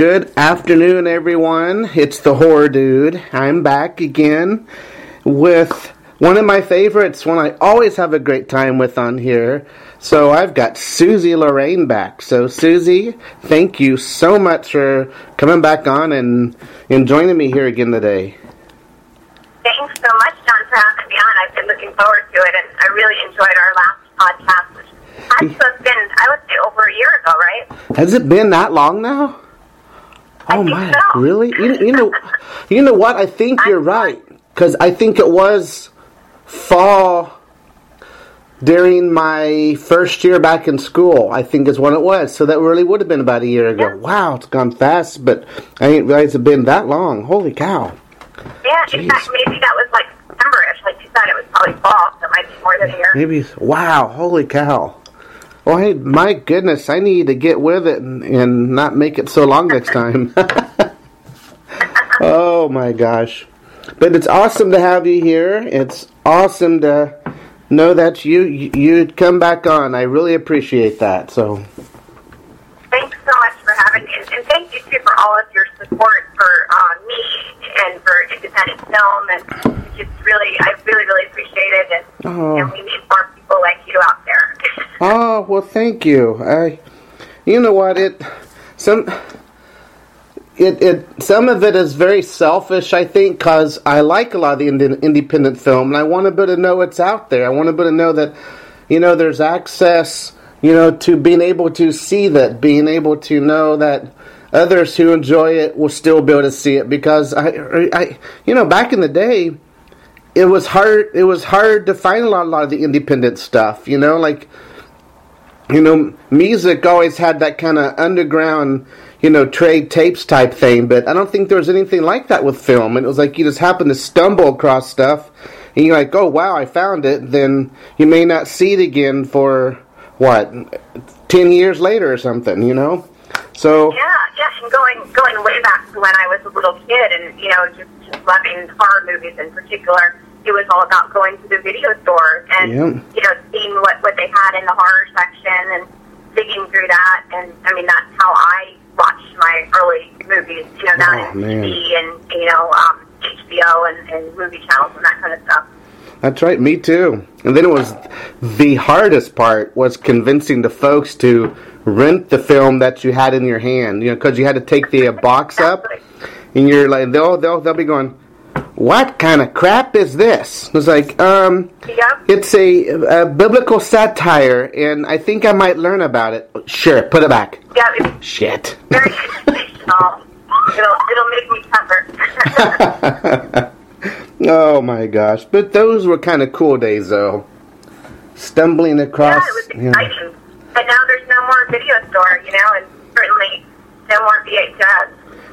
good afternoon, everyone. It's the Horror Dude. I'm back again with one of my favorites, one I always have a great time with on here. So I've got Suzi Lorraine back. So, Suzi, thank you so much for coming back on and, and joining me here again today. Thanks so much, John, for having me on. I've been looking forward to it, and I really enjoyed our last podcast, which have been, I would say, over a year ago, right? Has it been that long now? Oh, I Oh think my, so. really? You, you know, you know what? I think you're right because I think it was fall during my first year back in school. I think is when it was. So that really would have been about a year ago. Yeah. Wow, it's gone fast, but I didn't realize it's been that long. Holy cow! Yeah, in Jeez. fact, maybe that was like September-ish. Like you said, it was probably fall, so it might be more than a year. Maybe wow, holy cow! Well, hey, my goodness, I need to get with it and, and not make it so long next time. oh my gosh. But it's awesome to have you here. It's awesome to know that you you'd come back on. I really appreciate that. So, Thanks so much for having me, and, and thank you too for all of your support for uh, me and for independent film. And just really, I really, really appreciate it. And, Oh. and we need more people like you out there. Oh well, thank you. I, you know what it, some. It, it some of it is very selfish, I think, because I like a lot of the inde- independent film, and I want to be able to know it's out there. I want to be able to know that, you know, there's access, you know, to being able to see that, being able to know that others who enjoy it will still be able to see it. Because I, er, I, you know, back in the day, it was hard. It was hard to find a lot, a lot of the independent stuff. You know, like you know, music always had that kind of underground, you know, trade tapes type thing, but I don't think there was anything like that with film. And it was like you just happen to stumble across stuff, and you're like, oh, wow, I found it. Then you may not see it again for, what, 10 years later or something, you know? So, Yeah, yeah, and going going way back to when I was a little kid, and you know, just, just loving horror movies in particular. It was all about going to the video store and Yeah. you know seeing what what they had in the horror section and digging through that. And I mean, that's how I watched my early movies. You know, down Oh, in. TV and you know um, HBO and, and movie channels and that kind of stuff. That's right, me too. And then it was the hardest part was convincing the folks to rent the film that you had in your hand. You know, because you had to take the uh, box up, and you're like, they'll they'll they'll be going, "What kind of crap is this?" It's like, um, Yep. it's a, a biblical satire, and I think I might learn about it. Sure, put it back. Yeah, Shit. very. It'll it'll make me tougher. oh my gosh! But those were kind of cool days, though. Stumbling across. Yeah, it was yeah. exciting. But now there's no more video store, you know, and certainly no more VHS.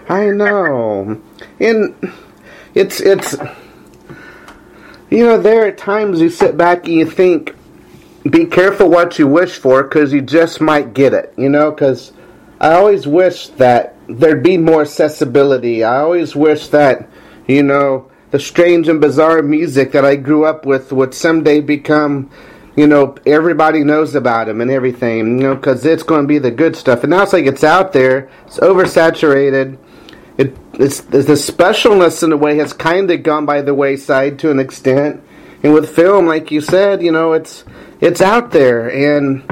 I know, and it's it's you know there are times you sit back and you think, be careful what you wish for because you just might get it. You know, because I always wish that there'd be more accessibility. I always wish that you know the strange and bizarre music that I grew up with would someday become. You know, everybody knows about him and everything, you know, because it's going to be the good stuff. And now it's like it's out there, it's oversaturated it it's, the specialness in a way has kind of gone by the wayside to an extent and with film like you said you know it's it's out there and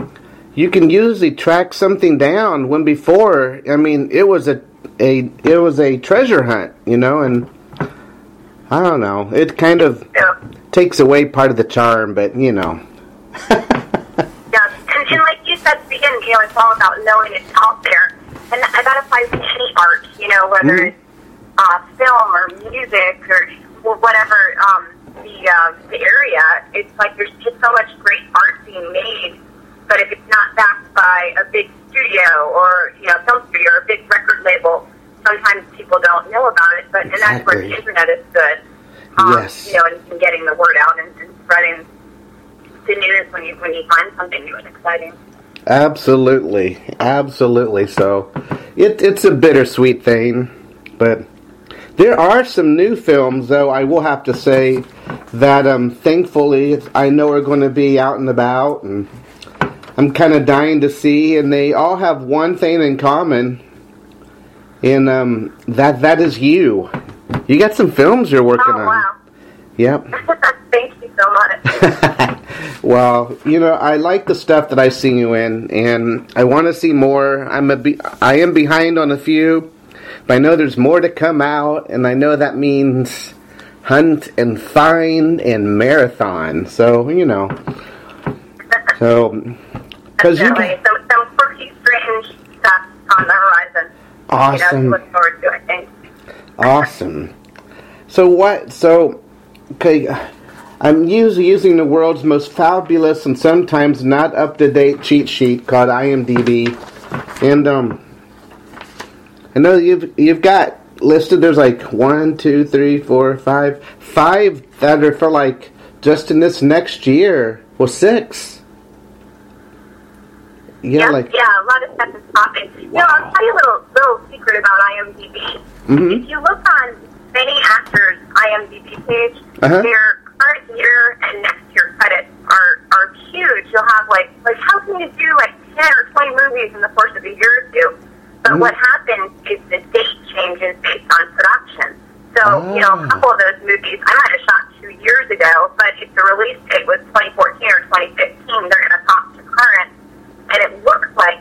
you can usually track something down when before i mean it was a a it was a treasure hunt you know and i don't know it kind of So, takes away part of the charm but you know yeah. And, and like you said at the beginning, you know, it's all about knowing it's out there. And I gotta find any art, you know, whether Mhm. it's uh, film or music or whatever um, the uh, the area. It's like there's just so much great art being made, but if it's not backed by a big studio or you know film studio or a big record label, sometimes people don't know about it. But and that's where Exactly. the internet is good. Um, Yes. You know, and, and getting the word out and, and spreading the news when you when you find something new and exciting. Absolutely, absolutely. So, it, it's a bittersweet thing, but there are some new films, though. I will have to say that, um, thankfully, I know are going to be out and about, and I'm kind of dying to see. And they all have one thing in common, and um, that that is you. You got some films you're working Oh on. wow! Yep. Thank you so much. well, you know, I like the stuff that I see you in, and I want to see more. I'm a be- I am behind on a few, but I know there's more to come out, and I know that means hunt and find and marathon. So you know, so because you Definitely. Some, some quirky, strange stuff on the horizon. You know, awesome. look forward to, I think. Awesome. So what? So, okay, I'm usually using the world's most fabulous and sometimes not up to date cheat sheet called IMDb, and um, I know you've you've got listed. There's like one, two, three, four, five, five that are for like just in this next year. Well, six. Yeah, Yeah, like yeah, a lot of stuff is popping. You know, I'll tell you a little little secret about IMDb. Mhm. If you look on many actors' IMDb page, Uh-huh. their current year and next year credits are are huge. You'll have like like how can you do like ten or twenty movies in the course of a year or two? But Mhm. what happens is the date changes based on production. So you know, a couple of those movies I might have shot two years ago, but if the release date was 2014 or 2015, they're going to pop to current and it looks like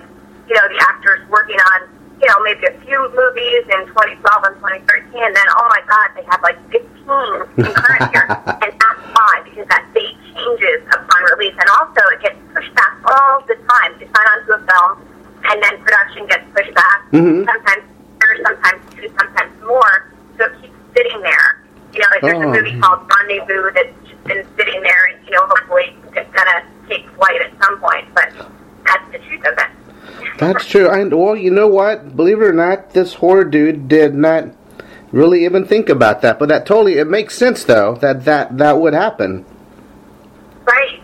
you know the actors working on you know maybe a few movies in 2012 and 2013, and then oh my god, they have like 15 in current year, and that's why because that date changes upon release, and also it gets pushed back all the time. You sign onto a film, and then production gets pushed back. Mhm. Sometimes or sometimes two, sometimes more. So it keeps sitting there. You know, like there's Oh. a movie called Rendezvous that's just been sitting there, and you know, hopefully it's gonna take flight at some point. But that's the truth of it. That's true. And well, you know what? Believe it or not, this horror dude did not really even think about that. But that totally it makes sense though that that that would happen. Right.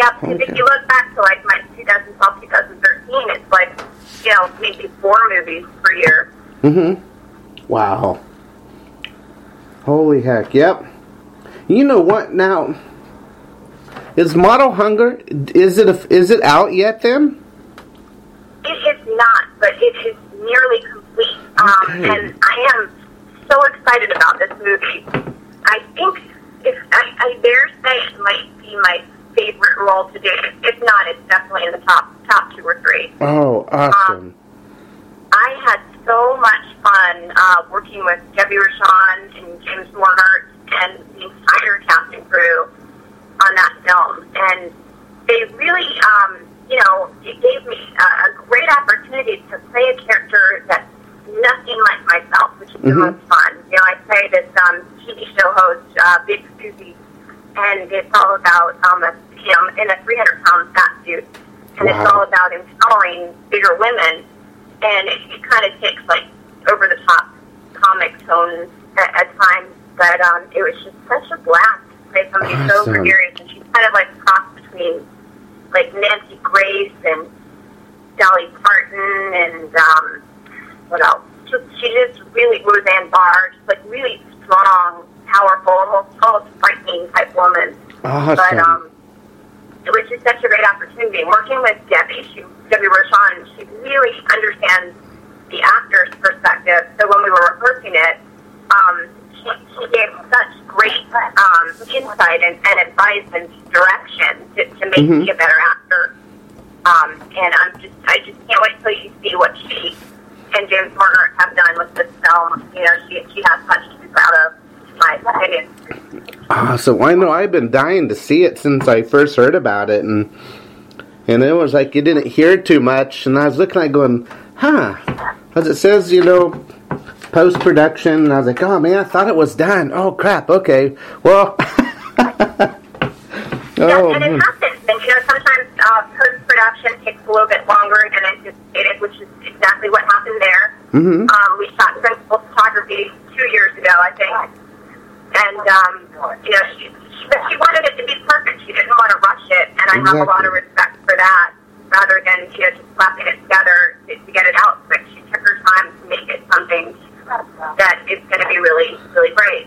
Yeah, because Okay. if you look back to like my 2012, 2013, it's like, you know, maybe four movies per year. Mm-hmm. Wow. Holy heck! Yep. You know what? Now, is Model Hunger? Is it a, is it out yet? Then? It is not, but it is nearly complete. Um, Okay. and I am so excited about this movie. I think, if I, I dare say, it might be my favorite role to date. If not, it's definitely in the top top two or three. Oh, awesome! I had so much fun uh, working with Debbie Rochon and James Morhart and the entire casting crew on that film. And they really, um, you know, it gave me a, a great opportunity to play a character that's nothing like myself, which is the Mhm. most fun. You know, I play this um, TV show host, uh, Big Susie, and it's all about um, a, you know, in a 300 pound fat suit. And Wow. it's all about empowering bigger women and it, it kind of takes like over the top comic tones at, at times, but um, it was just such a blast to play somebody so Awesome. gregarious, and she's kind of like a cross between like Nancy Grace and Dolly Parton and um, what else? She, she just really Roseanne Barr, just like really strong, powerful, almost almost frightening type woman. Awesome! But um, it was just such a great opportunity. Working with Debbie, she, Debbie Rochon, she really understands the actor's perspective. So when we were rehearsing it, um, she, she gave such great um, insight and, and advice and direction to, to make Mhm. me a better actor. Um, and I'm just, I just can't wait till you see what she and James Morgan have done with this film. You know, she she has much to be proud of. Opinion. Awesome. I know I've been dying to see it since I first heard about it, and and it was like you didn't hear too much, and I was looking at it going, huh? Because it says, you know, post production, and I was like, oh man, I thought it was done. Oh crap. Okay. Well. Yeah, oh. and it hmm. happens. And you know, sometimes uh, post production takes a little bit longer than anticipated, which is exactly what happened there. Mhm. Um, we shot principal photography two years ago, I think, and um, you know, she, she she wanted it to be perfect. She didn't want to rush it, and I have a lot of respect for that. Rather than you know just slapping it together to, to get it out, but she took her time to make it something that is going to be really, really great.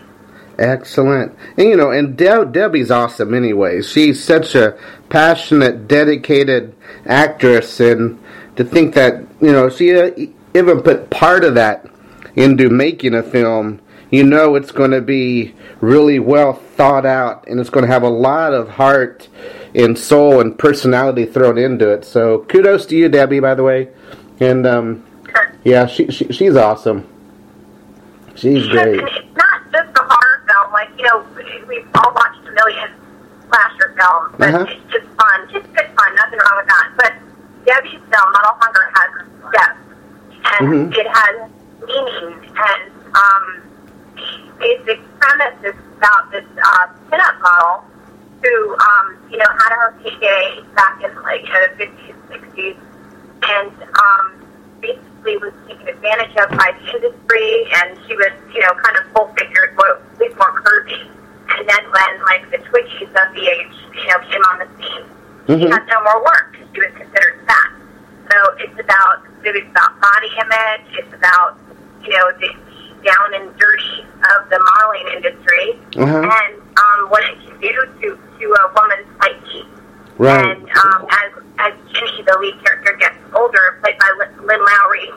Excellent. And you know, and De- Debbie's awesome anyway. She's such a passionate, dedicated actress, and to think that, you know, she uh, even put part of that into making a film, you know it's going to be really well thought out and it's going to have a lot of heart and soul and personality thrown into it. So kudos to you, Debbie, by the way. And um, yeah, she, she she's awesome. She's great. It's not just a horror film. Like, you know, we've all watched a million slasher films, but Uh-huh. it's just fun. Just good fun. Nothing wrong with that. But Debbie's film, Model Hunger, has depth. And Mhm. it has meaning. And um, basic premise is about this uh, pinup model who, um, you know, had her heyday back in, like, you know, the 50s, 60s. And um, basically was taken advantage of by the industry, and she was, you know, kind of full figured, but at least more curvy. And then when like the Twiggies of the age, you know, came on the scene, she Mhm. had no more work she was considered fat. So it's about it's about body image. It's about you know the down and dirty of the modeling industry, Uh-huh. and um, what it can do to to a woman's psyche. Right. And um, as as Ginny, the lead character, gets older, played by Lynn Lowry,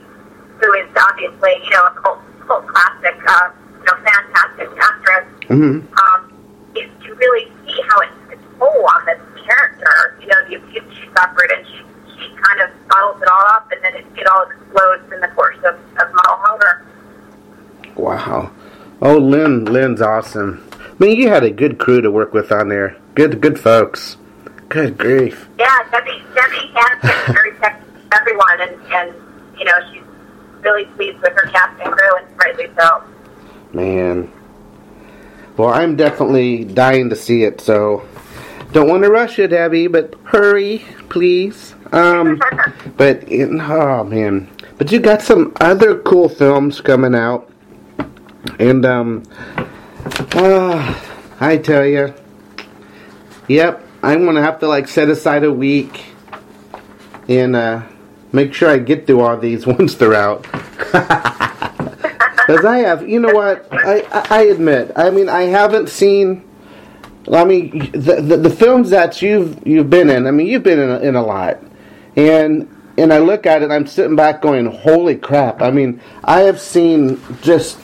who is obviously you know a cult, cult classic, uh, you know, fantastic actress. hmm Um, is to really see how it took a toll on this character. You know, the abuse she suffered, and she she kind of bottles it all up, and then it, it all explodes in the course of, of Model. Wow. Oh, Lynn, Lynn's awesome. I mean, you had a good crew to work with on there. Good, good folks. Good grief. Yeah, Debbie, Debbie has very everyone, and, and you know she's really pleased with her cast and crew, and rightly so. Man. Well, I'm definitely dying to see it, so don't want to rush it, Abby, but hurry, please. Um, but in, oh man, but you got some other cool films coming out, and um, uh, I tell you, yep, I'm gonna have to like set aside a week and uh, make sure I get through all these once they're out. Because I have, you know what? I, I I admit, I mean, I haven't seen. I mean, the, the the films that you've you've been in. I mean, you've been in a, in a lot, and and I look at it, I'm sitting back going, "Holy crap!" I mean, I have seen just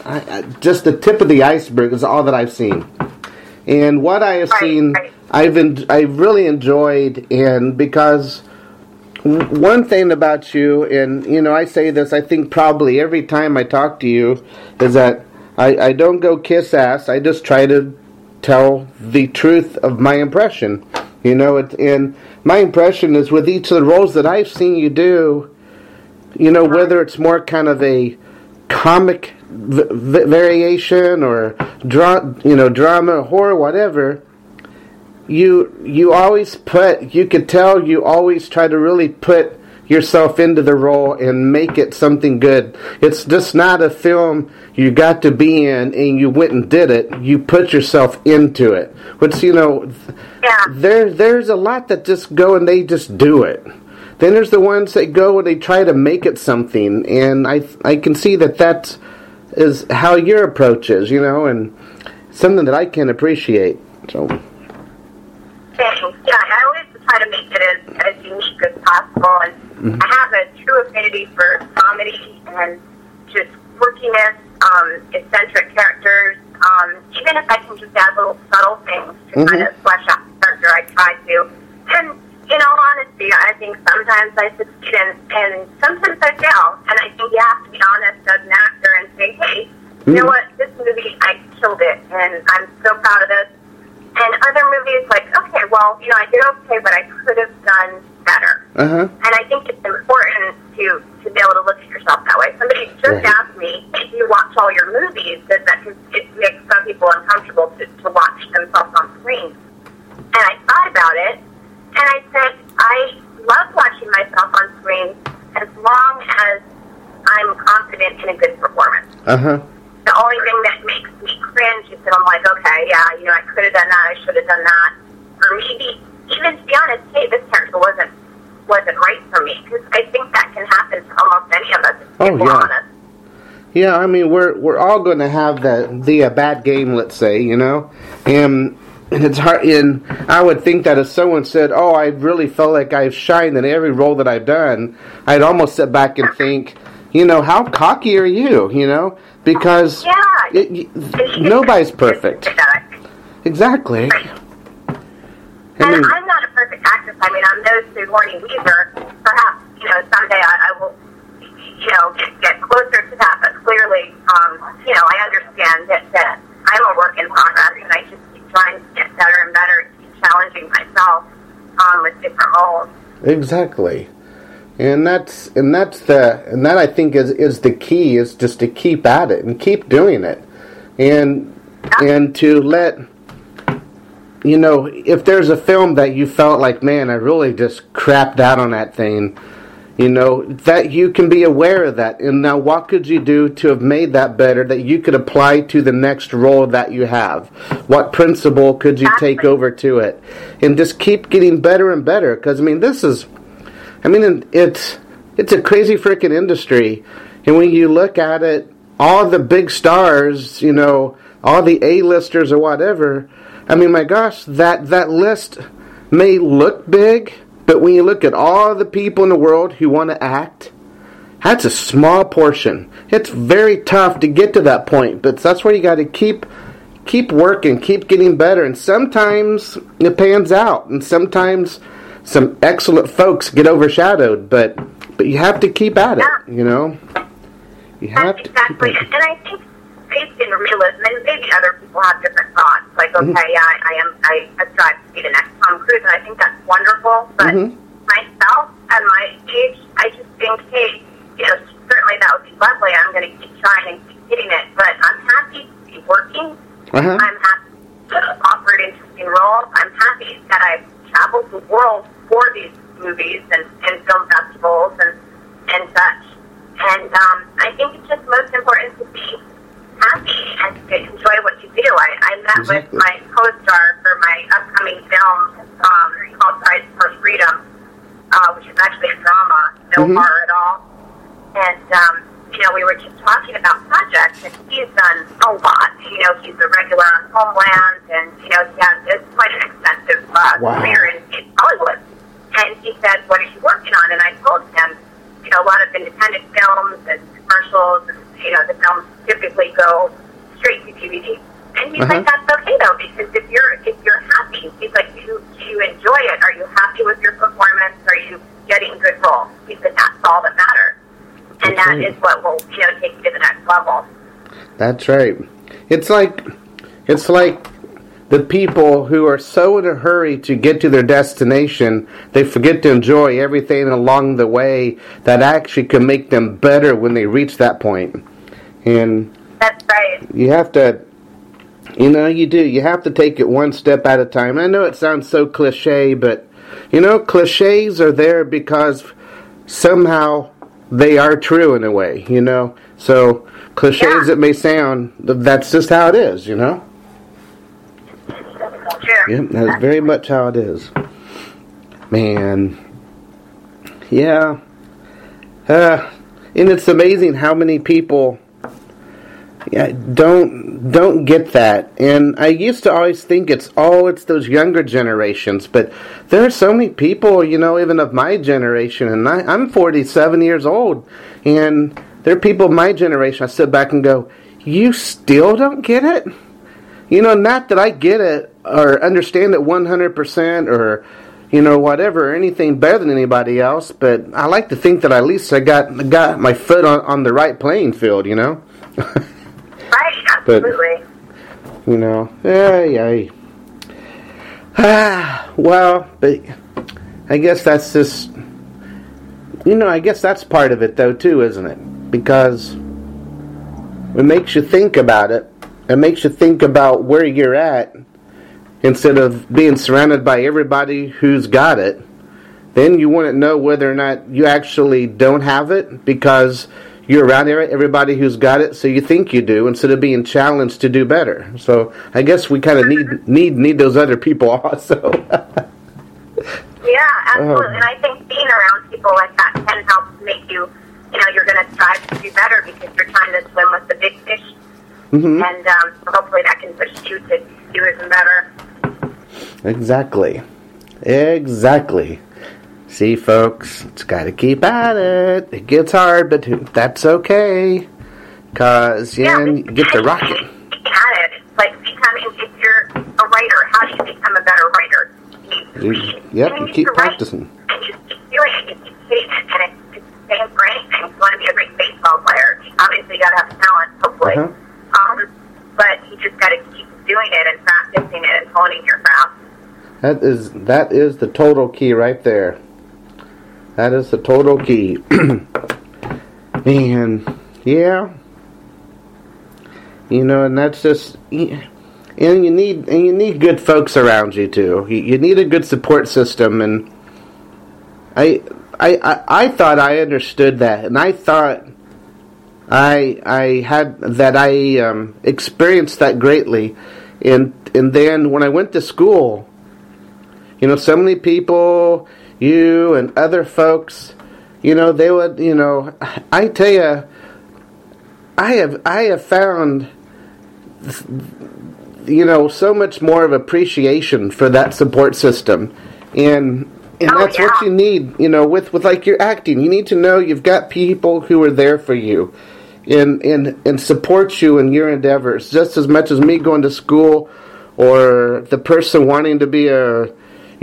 just the tip of the iceberg is all that I've seen, and what I have Right, seen, right. I've en- I've really enjoyed, and because one thing about you, and you know, I say this, I think probably every time I talk to you, is that I, I don't go kiss ass. I just try to tell the truth of my impression. You know, it, and my impression is with each of the roles that I've seen you do, you know, uh-huh. whether it's more kind of a comic v- v- variation or dra- you know, drama, horror, whatever you you always put you could tell you always try to really put yourself into the role and make it something good. It's just not a film you got to be in and you went and did it. You put yourself into it which you know Yeah. there there's a lot that just go and they just do it then there's the ones that go and they try to make it something and i i can see that that is how your approach is you know and something that i can appreciate so Thanks. Yeah, I always try to make it as, as unique as possible, and I have a true affinity for comedy and just quirkiness, um, eccentric characters. Um, even if I can just add little subtle things to kind of flesh out character, I try to. And in all honesty, I think sometimes I succeed and, and sometimes I fail. And I think you have to be honest as an actor and say, hey, you know what, this movie, I killed it, and I'm so proud of this. And other movies, like, okay, well, you know, I did okay, but I could have done better. uh-huh And I think it's important to to be able to look at yourself that way. Somebody just Right. asked me, if you watch all your movies, does that it makes some people uncomfortable to, to watch themselves on screen? And I thought about it, and I said, I love watching myself on screen as long as I'm confident in a good performance uh-huh the only thing that makes me cringe is that I'm like, okay, yeah, you know, I could have done that, I should have done that, or maybe even to be honest, hey, this character wasn't wasn't right for me because I think that can happen to almost any of us. If Oh, yeah. honest. Yeah, I mean we're we're all going to have the the uh, bad game, let's say, you know, and and it's hard. And I would think that if someone said, "Oh, I really felt like I've shined in every role that I've done," I'd almost sit back and think, you know, how cocky are you? You know, because Yeah. it, nobody's perfect. Exactly. I And mean, I'm not a perfect actress. I mean, I'm no Sigourney Weaver. Perhaps, you know, someday I, I will, you know, get, get closer to that. But clearly, um, you know, I understand that, that I'm a work in progress, and I just trying to get better and better, keep challenging myself um, with different roles. Exactly. And that's and that's the and that I think is is the key is just to keep at it and keep doing it. And and to let you know, if there's a film that you felt like, man, I really just crapped out on that thing, you know, that you can be aware of that. And now what could you do to have made that better that you could apply to the next role that you have? What principle could you take over to it? And just keep getting better and better because I mean, this is I mean, it's it's a crazy freaking industry, and when you look at it, all the big stars, you know, all the A-listers or whatever. I mean, my gosh, that that list may look big, but when you look at all the people in the world who want to act, that's a small portion. It's very tough to get to that point, but that's where you got to keep keep working, keep getting better, and sometimes it pans out, and sometimes some excellent folks get overshadowed, but but you have to keep at it, you know. You have That's to exactly. And. I think based in realism, and maybe other people have different thoughts. Like, okay, Mm-hmm. yeah, I, I am, I strive to be the next Tom Cruise, and I think that's wonderful. But Mhm. myself, at my age, I just think, hey, you know, certainly that would be lovely. I'm going to keep trying and keep hitting it. But I'm happy to be working. Uh-huh. I'm happy to offer interesting roles. I'm happy that I've traveled the world for these movies and, and film festivals and, and such. And um, I think it's just most important to be happy and to enjoy what you do. I, I met Exactly. with my co-star for my upcoming film um, called Price for Freedom, uh, which is actually a drama, no Mhm. horror at all. And, um, you know, we were just talking about projects, and he's done a lot. You know, he's a regular on Homeland, and, you know, he has it's quite an extensive uh, Wow. career in, in Hollywood. And he said, what are you working on? And I told him, you know, a lot of independent films and commercials, and, you know, the films typically go straight to DVD. And he's Uh-huh. like, that's okay, though, because if you're, if you're happy, he's like, you, you enjoy it. Are you happy with your performance? Are you getting good roles? He said, that's all that matters. And that Okay. is what will, you know, take you to the next level. That's right. It's like it's like the people who are so in a hurry to get to their destination, they forget to enjoy everything along the way that actually can make them better when they reach that point. And That's right. you have to you know you do you have to take it one step at a time i know it sounds so cliche but you know cliches are there because somehow they are true in a way you know so cliches Yeah. it may sound that's just how it is you know Sure. yeah that's very much how it is man yeah uh, and it's amazing how many people yeah, don't don't get that. And I used to always think it's oh, it's those younger generations, but there are so many people, you know, even of my generation, and I, I'm 47 years old, and there are people of my generation. I sit back and go, you still don't get it? You know, not that I get it or understand it 100% or you know whatever or anything better than anybody else, but I like to think that at least I got got my foot on, on the right playing field, you know. But- you know. Yeah, yeah. Ah, well, but I guess that's just, you know, I guess that's part of it though too, isn't it? Because it makes you think about it. It makes you think about where you're at instead of being surrounded by everybody who's got it. Then you wouldn't know whether or not you actually don't have it because you're around every- everybody who's got it, so you think you do instead of being challenged to do better. So I guess we kind of need need need those other people also. Yeah, absolutely. Um, and I think being around people like that can help make you, you know, you're going to strive to do better because you're trying to swim with the big fish, mm Mhm. and um, hopefully that can push you to do even better. Exactly. Exactly. See, folks, it's got to keep at it. It gets hard, but that's okay. Because, yeah, but you get the you rocket. At it, like becoming. If you're a writer, how do you become a better writer? You You- yep, and you keep write, practicing. And you keep doing it. You keep hitting it, and it's, it's the same for anything. You want to be a great baseball player, obviously you got to have talent, hopefully. Uh-huh. Um, but you just got to keep doing it and practicing it and honing your craft. That is that is the total key right there. That is the total key. and yeah, you know, and that's just and you need and you need good folks around you too. You, need a good support system, and I, I I I thought I understood that, and I thought. I I had that I um, experienced that greatly, and and then when I went to school, you know, so many people, you and other folks, you know, they would, you know, I tell you, I have, I have found, you know, so much more of appreciation for that support system, and and Oh, that's what you need, you know, with with like your acting. You need to know you've got people who are there for you, and and and support you in your endeavors. Just as much as me going to school, or the person wanting to be a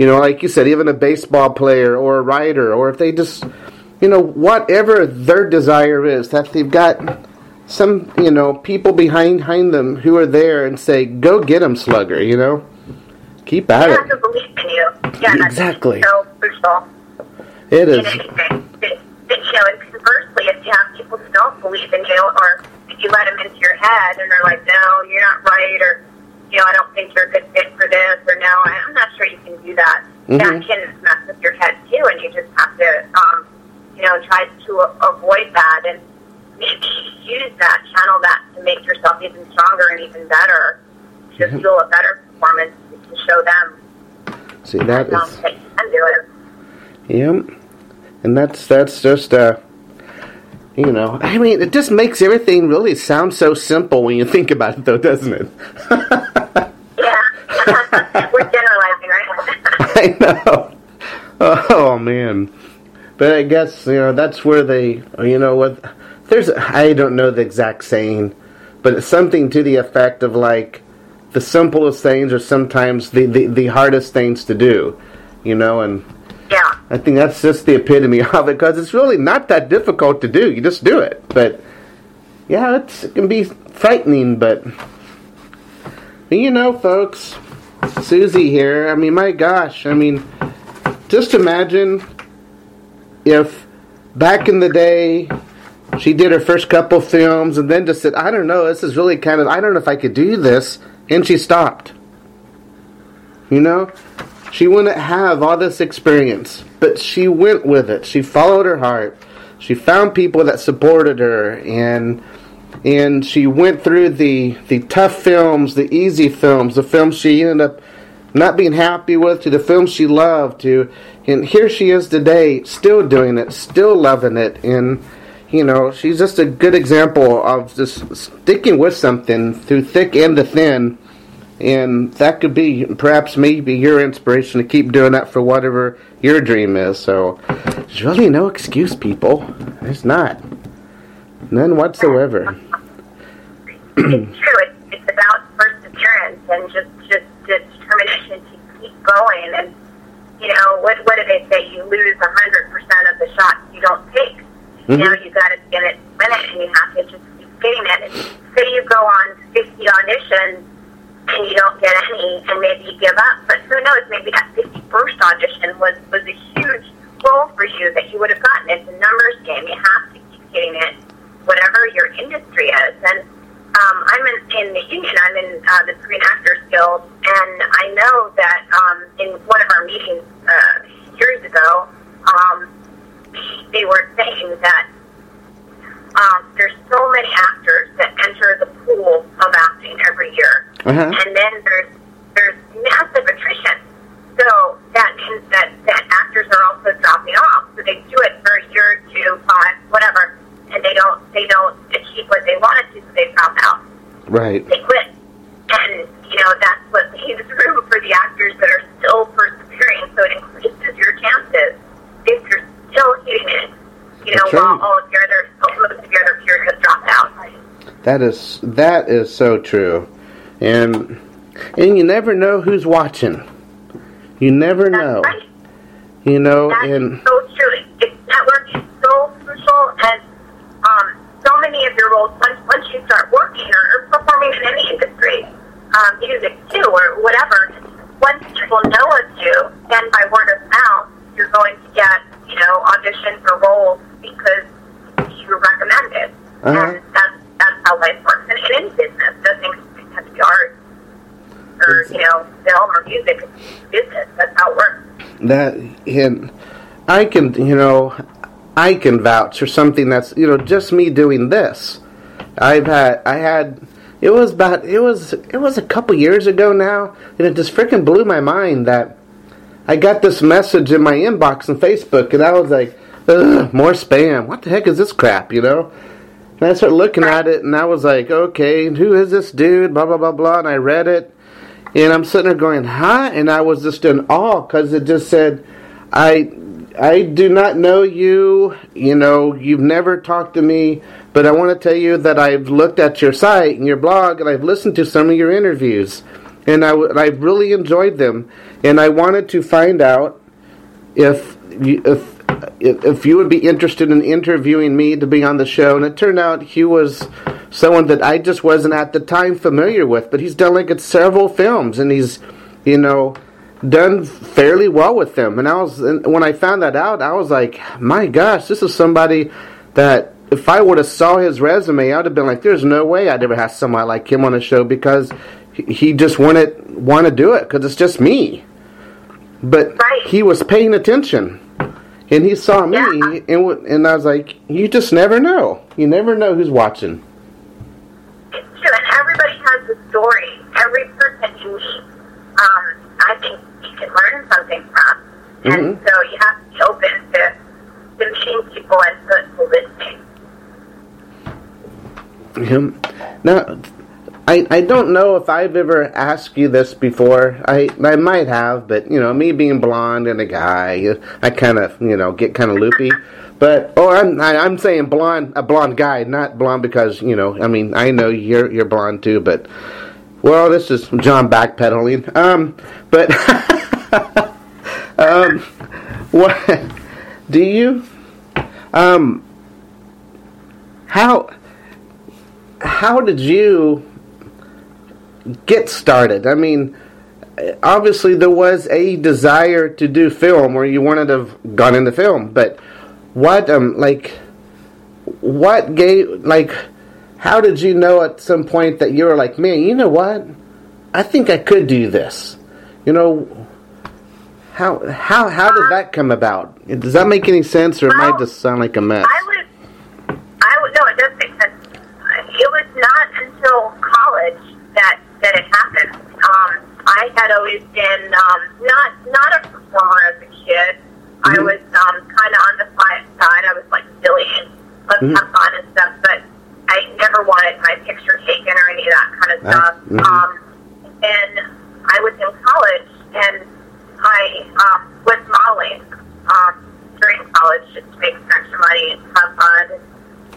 you know, like you said, even a baseball player or a writer, or if they just, you know, whatever their desire is, that they've got some, you know, people behind, behind them who are there and say, "Go get them, slugger," you know, keep at You it. have to believe in you. Yeah, Exactly. so crucial. It is. anything. That, that, you know, and conversely, if you have people who don't believe in you, or if you let them into your head and they're like, no, you're not right, or, you know, I don't think you're a good fit for this, or no, I'm not sure you can do that. That Mhm. can mess with your head too, and you just have to, um, you know, try to avoid that and maybe use that, channel that to make yourself even stronger and even better, to Mhm. fuel a better performance to show them See, that um, that can do it. Yep. And that's that's just uh you know, I mean, it just makes everything really sound so simple when you think about it, though, doesn't it? Yeah. We're? I know. Oh man. But I guess you know that's where they, you know, what there's I don't know the exact saying, but it's something to the effect of like the simplest things are sometimes the the, the hardest things to do, you know, and yeah. I think that's just the epitome of it because it's really not that difficult to do. You just do it. But yeah, it's, it can be frightening, but you know, folks, Suzi here. I mean, my gosh. I mean, just imagine if back in the day she did her first couple films and then just said, I don't know, this is really kind of, I don't know if I could do this, and she stopped. You know? She wouldn't have all this experience, but she went with it. She followed her heart. She found people that supported her, and and she went through the the tough films, the easy films, the films she ended up not being happy with, to the films she loved, to and here she is today, still doing it, still loving it, and you know she's just a good example of just sticking with something through thick and the thin and that could be perhaps maybe your inspiration to keep doing that for whatever your dream is. So there's really no excuse, people. There's not. None whatsoever. it's true. It's, it's about perseverance and just just determination to keep going. And you know, what what do they say? You lose a hundred percent of the shots you don't take. You know, mm-hmm. you got to get it, win it, and you have to just keep getting it. And say you go on fifty auditions and you don't get any, and maybe you give up. But who knows? Maybe that fifty-first audition was was a huge role for you that you would have gotten. It's a numbers game. You have to keep getting it, whatever your industry is. And um, I'm in, in the union. I'm in uh, the Screen Actors Guild, and I know that um, in one of our meetings uh, years ago, um, they were saying that um, there's so many actors that enter the pool of acting every year, Uh-huh. and then there's there's massive attrition. So that means that that actors are also dropping off. So they do it for a year, two, five, whatever, and they don't they don't achieve what they wanted to, so they drop out. Right. they quit. And, you know, that's what leaves room for the actors that are still persevering. So it increases your chances if you're still hitting it, you know, That's while all of your other, most of your other peers have dropped out. That is that is so true, and and you never know who's watching. You never That's know, right. you know, That is and so true. It, network is so crucial, and so many of your roles, once, once you start working or, or performing in any industry, um, music too, or whatever, once people know of you, then by word of mouth, you're going to get, you know, audition for roles because you recommend it. Uh-huh. And that's, that's how life works in, in any business. Doesn't have to be art or, you know, film or music. It's business. That's how it works. that and I can you know I can vouch for something that's you know just me doing this. I've had I had it was about it was it was a couple years ago now, and it just freaking blew my mind that I got this message in my inbox on Facebook, and I was like, more spam. What the heck is this crap? You know. And I started looking at it, and I was like, okay, who is this dude? Blah blah blah blah. And I read it, and I'm sitting there going, huh? And I was just in awe because it just said, I, I do not know you. You know, you've never talked to me, but I want to tell you that I've looked at your site and your blog, and I've listened to some of your interviews, and I, w- I really enjoyed them, and I wanted to find out if you, if if if you would be interested in interviewing me to be on the show, and it turned out he was someone that I just wasn't at the time familiar with, but he's done like several films, and he's you know done fairly well with them. And I was and when I found that out, I was like, my gosh, this is somebody that if I would have saw his resume, I'd have been like, there's no way I'd ever have somebody like him on a show because he- just wouldn't want to do it because it's just me. But Right. he was paying attention, and he saw me, Yeah. and and I was like, you just never know. You never know who's watching. It's true, and everybody has a story. Every person you meet, um, I think can learn something from. And Mhm. so you have to be open to, to meeting people and to, to listening. Him. Now, I I don't know if I've ever asked you this before. I I might have, but you know, me being blonde and a guy, I kind of you know get kind of loopy. But oh, I'm I, I'm saying blonde, a blonde guy, not blonde because you know. I mean, I know you're you're blonde too, but well, this is John backpedaling. Um, but um, what do you um how how did you get started? I mean, obviously there was a desire to do film, or you wanted to have gone into film. But what, um, like, what gave, like, how did you know at some point that you were like, man, you know what? I think I could do this. You know, how how how did that come about? Does that make any sense, or it might Well, just sound like a mess? I was, I was, no, it does make sense. It was not until college that that it happened. Um, I had always been um, not not a performer as a kid. I Mhm. was um, kind of on the quiet side. I was like silly and let's Mhm. have fun and I never wanted my picture taken or any of that kind of Ah, stuff. mhm. Um, and I was in college, and I um, was modeling um, during college just to make some extra money and have fun.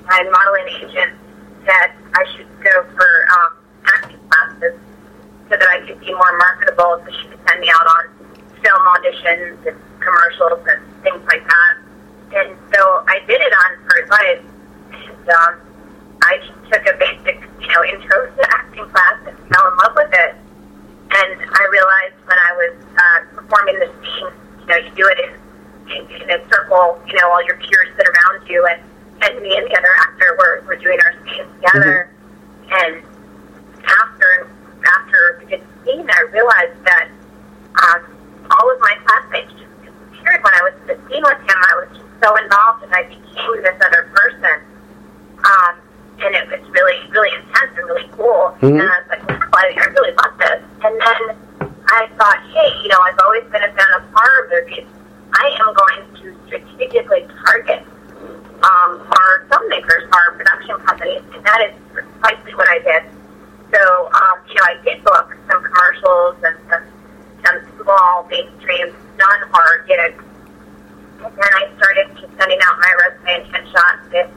My modeling agent said I should go for um, acting classes so that I could be more marketable, so she could send me out on film auditions and commercials and things like that. And so I did it on her advice. And um, I took a basic, you know, intro to acting class and fell in love with it. And I realized when I was uh, performing the scene, you know, you do it in, in, a circle, you know, all your peers sit around you, and, and me and the other actor were, were doing our scenes together. And after after the scene, I realized that um, all of my classmates just disappeared when I was in the scene with him. I was just so involved, and I became this other person. Um, and it it's really, really intense and really cool. Mm-hmm. Uh, and I was like, wow, I, I really love this. And then I thought, hey, you know, I've always been a fan of horror movies. I am going to strategically target um, our filmmakers, our production companies, and that is precisely what I did. So, um, you know, I did book some commercials and some, some small mainstream non-horror gigs. And then I started just sending out my resume and headshots with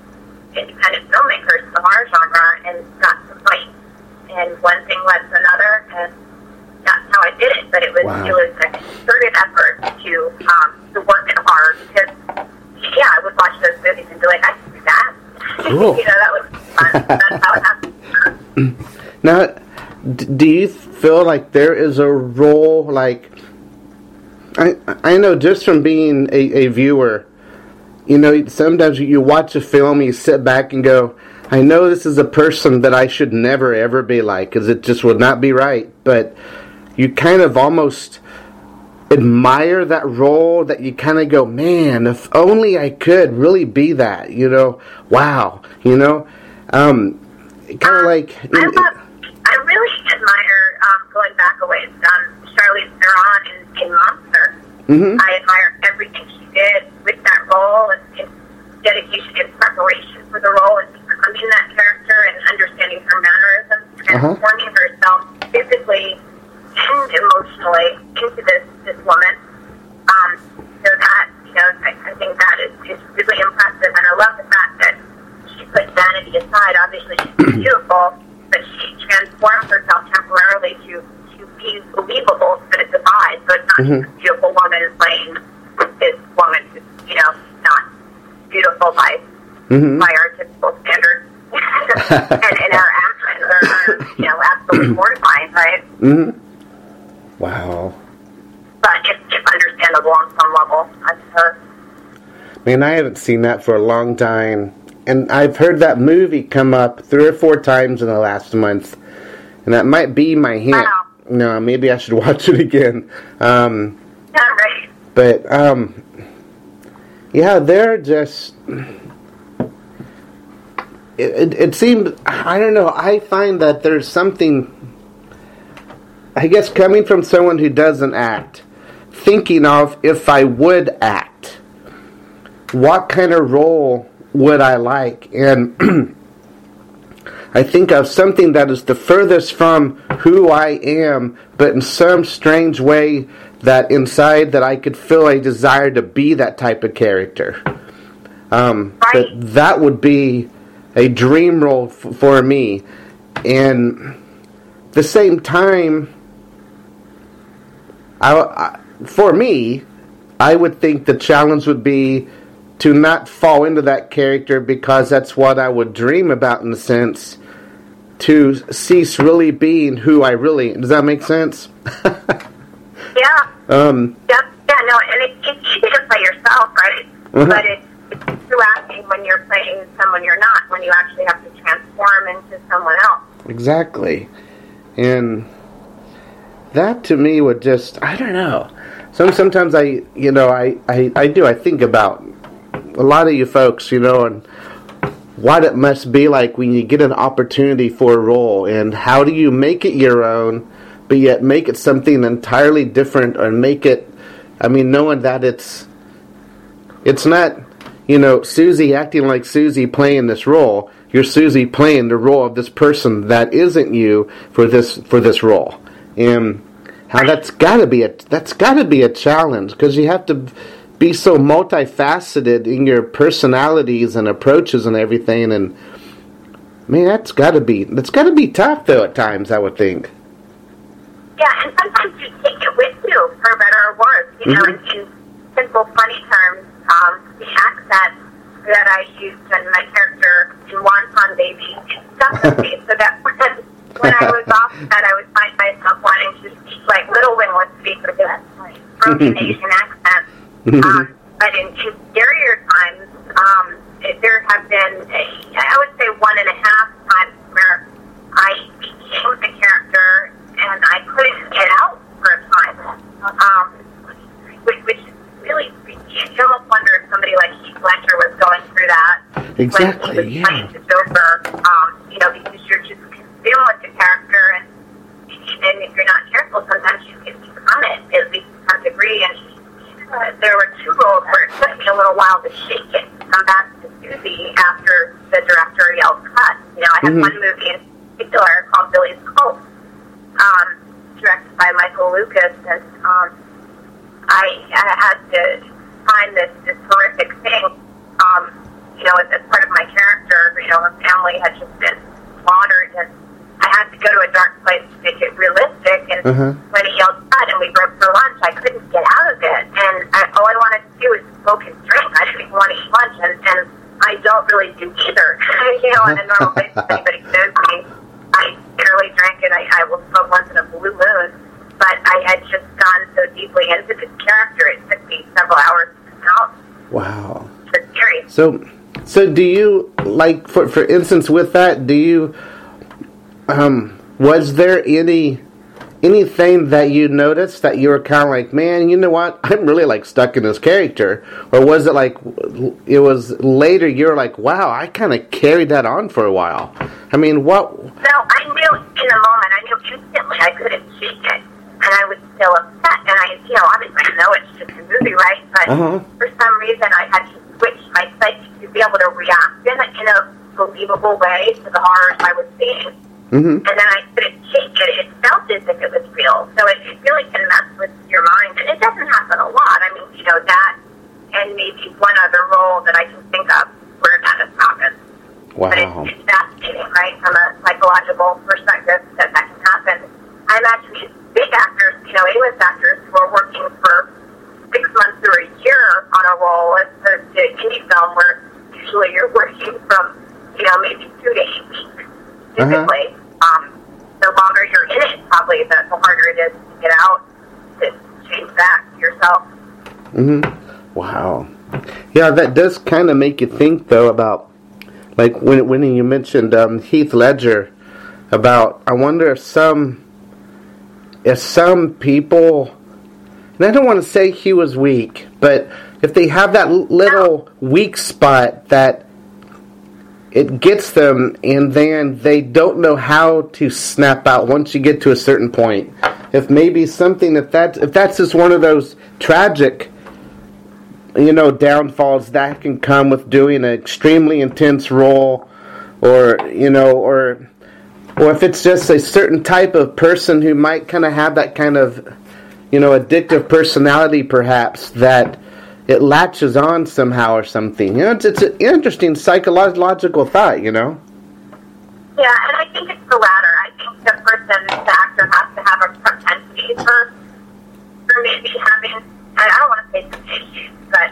independent filmmakers in the horror genre and got some fight. And one thing led to another, and that's how I did it. But it was Wow. it was a concerted effort to um, to work in horror because yeah, I would watch those movies and be like, I can do that. Cool. you know, that was fun. That's how it happened. Now, do you feel like there is a role like I I know just from being a, a viewer, you know, sometimes you watch a film, you sit back and go, I know this is a person that I should never ever be like, because it just would not be right. But you kind of almost admire that role that you kind of go, man, if only I could really be that, you know, wow, you know, um, kind of like. I love, I really admire um, going back a ways. Um, Charlize Theron in, in Monster. Mhm. I admire everything she did with that role and, and dedication and preparation for the role and becoming that character and understanding her mannerisms, Uh-huh. transforming herself physically and emotionally into this this woman. Um, so that you know, I, I think that is, is really impressive, and I love the fact that she put vanity aside. Obviously, she's beautiful, but she transformed herself temporarily to be believable to the divide. So it's not Mhm. just a beautiful woman playing this woman who's you know not beautiful by Mhm. by our typical standards. and, and our actions are, are, you know, absolutely mortifying, right? hmm Wow. But it's, it's understandable on some level, I suppose. Man, I haven't seen that for a long time. And I've heard that movie come up three or four times in the last month. And that might be my hint. Wow. No, maybe I should watch it again. Um, Yeah, right. but, um, yeah, they're just. It, it, it seems. I don't know. I find that there's something. I guess coming from someone who doesn't act, thinking of if I would act what kind of role would I like? And I think of something that is the furthest from who I am, but in some strange way that inside that I could feel a desire to be that type of character. Um, Right. But that would be a dream role f- for me. And the same time, I, I, for me, I would think the challenge would be to not fall into that character because that's what I would dream about in a sense. To cease really being who I really. Does that make sense? Yeah. um. Yeah, yeah, no, and it, it's easy to play yourself, right? Mhm. But it, it's true acting when you're playing someone you're not, when you actually have to transform into someone else. Exactly. And that to me would just I don't know. Some sometimes I you know, I, I, I do I think about a lot of you folks, you know, and what it must be like when you get an opportunity for a role and how do you make it your own but yet make it something entirely different or make it I mean knowing that it's it's not you know Suzi acting like Suzi playing this role you're Suzi playing the role of this person that isn't you for this for this role. And how that's got to be a that's got to be a challenge because you have to be so multifaceted in your personalities and approaches and everything and man that's got to be that's got to be tough though at times I would think Yeah, and sometimes you take it with you, for better or worse. You know, Mhm. in, in simple, funny terms, um, the accent that I used in my character in Wonton Baby it stuck with me, so that when, when I was off set, I would find myself wanting to speak like Little Wing would speak with that like, broken Asian accent. Um, but in, in scarier times, um, there have been, a, I would say, one and a half times where I became the character and I couldn't get out for a time. Um, which, which is really freaky. You almost wonder if somebody like Heath Ledger was going through that Exactly, yeah. was playing the Joker. Um, you know, because you're just consumed with the character, and and if you're not careful, sometimes you can become it at least to some degree. And uh, there were two roles where it took me a little while to shake it, to come back to Suzi after the director yelled cut. You know, I had Mhm. one movie in particular called Billy's Cult, um, directed by Michael Lucas, and um, I, I had to find this, this horrific thing, um, you know, as, as part of my character. You know, a family had just been slaughtered, and I had to go to a dark place to make it realistic. And Uh-huh. when he yelled cut and we broke for lunch, I couldn't get out of it. And I, all I wanted to do was smoke and drink. I didn't even want to eat lunch, and, and I don't really do either. you know, on a normal basis, anybody knows me. I barely drink, and I, I will smoke once in a blue moon. But I had just gone so deeply into this character, it took me several hours to come out. Wow. It's scary. So, so do you like for for instance with that? Do you um was there any anything that you noticed that you were kind of like, man, you know what? I'm really like stuck in this character, or was it like it was later? You're like, wow, I kind of carried that on for a while. I mean, what? No, I knew in the moment, I knew instantly I couldn't shake it. And I was still upset. And I, you know, obviously I know it's just a movie, right? But Uh-huh. for some reason I had to switch my psyche be able to react in a, in a believable way to the horrors I was seeing. hmm And then I couldn't shake it. It felt as if it was real. So it, it really can mess with your mind. And it doesn't happen a lot. I mean, you know, that and maybe one other role that I can think of where that has happened. But Wow. it's, it's fascinating, right, from a psychological perspective that that can happen. I imagine these big actors, you know, A-list actors who are working for six months or a year on a role as opposed to indie film where usually you're working from, you know, maybe two to eight weeks typically. Um, the longer you're in it, probably the, the harder it is to get out to change that yourself. hmm Wow. Yeah, that does kind of make you think though about like when when you mentioned um, Heath Ledger about I wonder if some if some people and I don't want to say he was weak, but if they have that little weak spot that it gets them and then they don't know how to snap out once you get to a certain point. If maybe something if that if that's just one of those tragic you know downfalls that can come with doing an extremely intense role or you know or or if it's just a certain type of person who might kind of have that kind of you know addictive personality perhaps that it latches on somehow or something you know it's, it's an interesting psychological thought you know Yeah, and I think it's the latter. I think the person, the actor, has to have a propensity for, for maybe having, I don't want to say some issues, but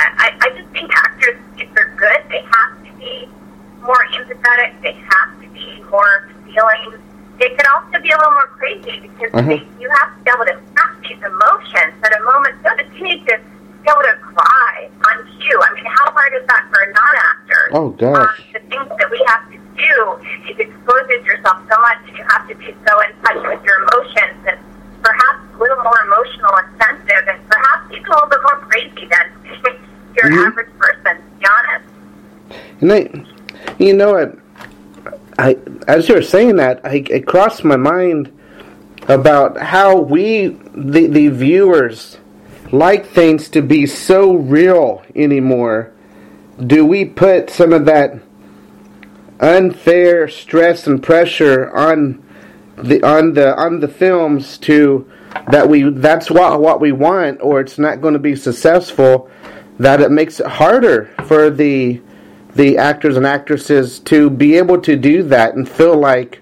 I, I just think actors, if they're good, they have to be more empathetic. They have to be more feeling. They could also be a little more crazy because Mhm. they, you have to be able to match these emotions at a moment's notice. You need to able to cry on cue. I mean, how hard is that for a non-actor? Oh, gosh. Um, the things that we have to do is exposes yourself so much and you have to be so in touch with your emotions and perhaps a little more emotional and sensitive and perhaps even a little bit more crazy than your Mhm. average person, to be honest. And I, you know, I, I as you were saying that, I, it crossed my mind about how we, the the viewers, like things to be so real anymore. Do we put some of that unfair stress and pressure on the on the on the films to that we that's what what we want or it's not going to be successful that it makes it harder for the the actors and actresses to be able to do that and feel like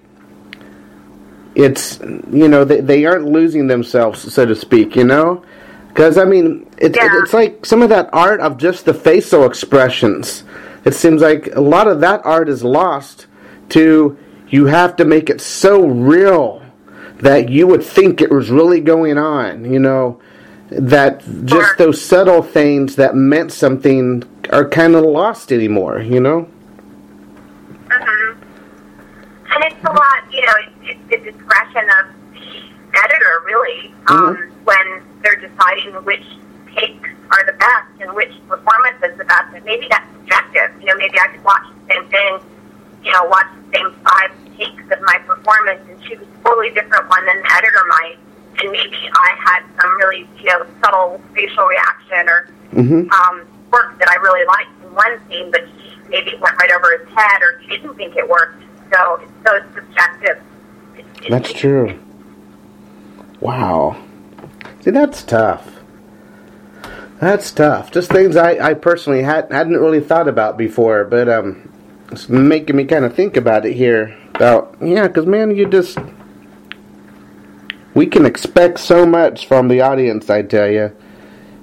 it's you know they, they aren't losing themselves so to speak you know because i mean it, Yeah. it's like some of that art of just the facial expressions. It seems like a lot of that art is lost to you have to make it so real that you would think it was really going on you know? That just those subtle things that meant something are kind of lost anymore you know? Hmm And it's a lot, you know, it's, it's the discretion of the editor, really, um, when they're deciding which takes are the best and which performance is the best. And maybe that's subjective. You know, maybe I could watch the same thing, you know, watch the same five takes of my performance and choose a totally different one than the editor might. And maybe I had some really, you know, subtle facial reaction or hmm um, work that I really liked in one scene, but he maybe it went right over his head or he didn't think it worked. So it's so subjective. It- it- That's true. Wow. See, that's tough. That's tough. Just things I, I personally had, hadn't really thought about before, but um, it's making me kind of think about it here. About yeah, because man, you just we can expect so much from the audience. I tell you,